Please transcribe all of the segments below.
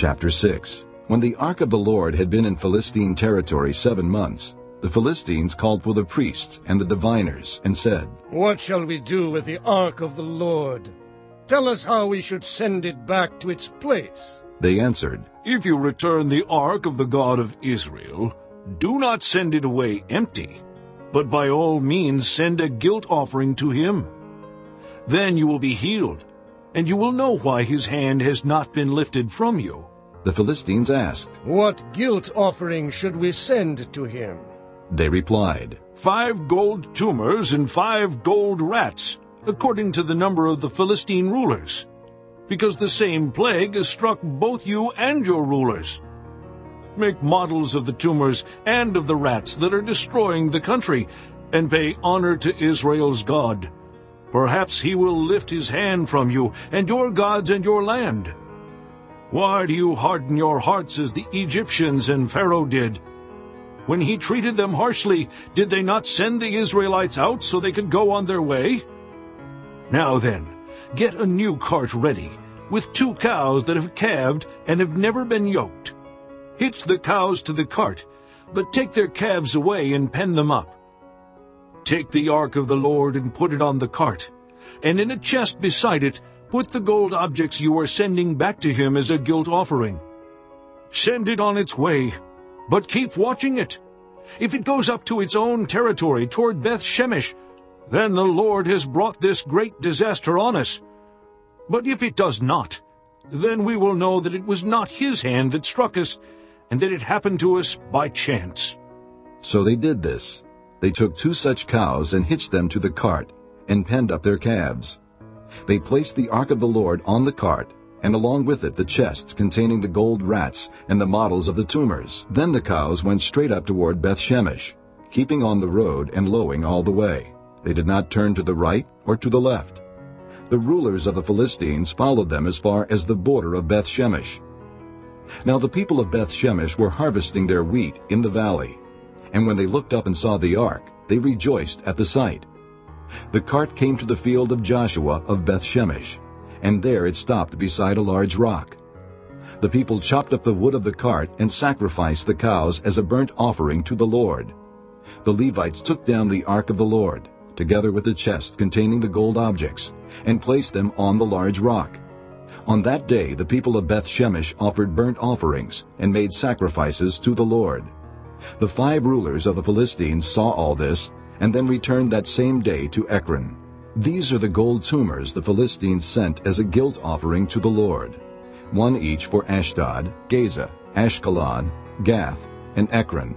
Chapter 6 When the ark of the Lord had been in Philistine territory seven months, the Philistines called for the priests and the diviners and said, What shall we do with the ark of the Lord? Tell us how we should send it back to its place. They answered, If you return the ark of the God of Israel, do not send it away empty, but by all means send a guilt offering to him. Then you will be healed, and you will know why his hand has not been lifted from you. The Philistines asked. What guilt offering should we send to him? They replied, Five gold tumors and five gold rats, according to the number of the Philistine rulers, because the same plague has struck both you and your rulers. Make models of the tumors and of the rats that are destroying the country, and pay honor to Israel's God. Perhaps he will lift his hand from you, and your gods and your land. Why do you harden your hearts as the Egyptians and Pharaoh did? When he treated them harshly, did they not send the Israelites out so they could go on their way? Now then, get a new cart ready, with two cows that have calved and have never been yoked. Hitch the cows to the cart, but take their calves away and pen them up. Take the ark of the Lord and put it on the cart, and in a chest beside it put the gold objects you are sending back to him as a guilt offering. Send it on its way, but keep watching it. If it goes up to its own territory toward Beth Shemesh, then the Lord has brought this great disaster on us. But if it does not, then we will know that it was not his hand that struck us, and that it happened to us by chance. So they did this. They took two such cows and hitched them to the cart, and penned up their calves. They placed the ark of the Lord on the cart, and along with it the chests containing the gold rats and the models of the tumors. Then the cows went straight up toward Beth Shemesh, keeping on the road and lowing all the way. They did not turn to the right or to the left. The rulers of the Philistines followed them as far as the border of Beth Shemesh. Now the people of Beth Shemesh were harvesting their wheat in the valley, and when they looked up and saw the ark, they rejoiced at the sight. The cart came to the field of Joshua of Beth Shemesh, and there it stopped beside a large rock. The people chopped up the wood of the cart and sacrificed the cows as a burnt offering to the Lord. The Levites took down the ark of the Lord, together with the chest containing the gold objects, and placed them on the large rock. On that day the people of Beth Shemesh offered burnt offerings and made sacrifices to the Lord. The five rulers of the Philistines saw all this, and then returned that same day to Ekron. These are the gold tumors the Philistines sent as a guilt offering to the Lord, one each for Ashdod, Gaza, Ashkelon, Gath, and Ekron.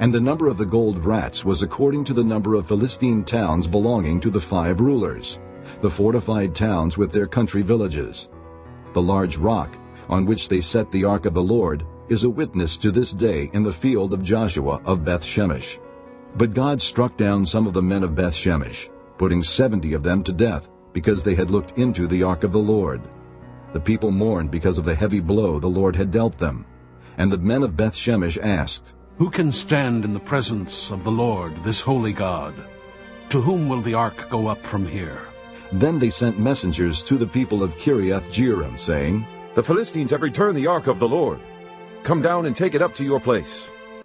And the number of the gold rats was according to the number of Philistine towns belonging to the five rulers, the fortified towns with their country villages. The large rock, on which they set the ark of the Lord, is a witness to this day in the field of Joshua of Beth Shemesh. But God struck down some of the men of Beth Shemesh, putting seventy of them to death, because they had looked into the ark of the Lord. The people mourned because of the heavy blow the Lord had dealt them. And the men of Beth Shemesh asked, Who can stand in the presence of the Lord, this holy God? To whom will the ark go up from here? Then they sent messengers to the people of Kiriath Jearim, saying, The Philistines have returned the ark of the Lord. Come down and take it up to your place.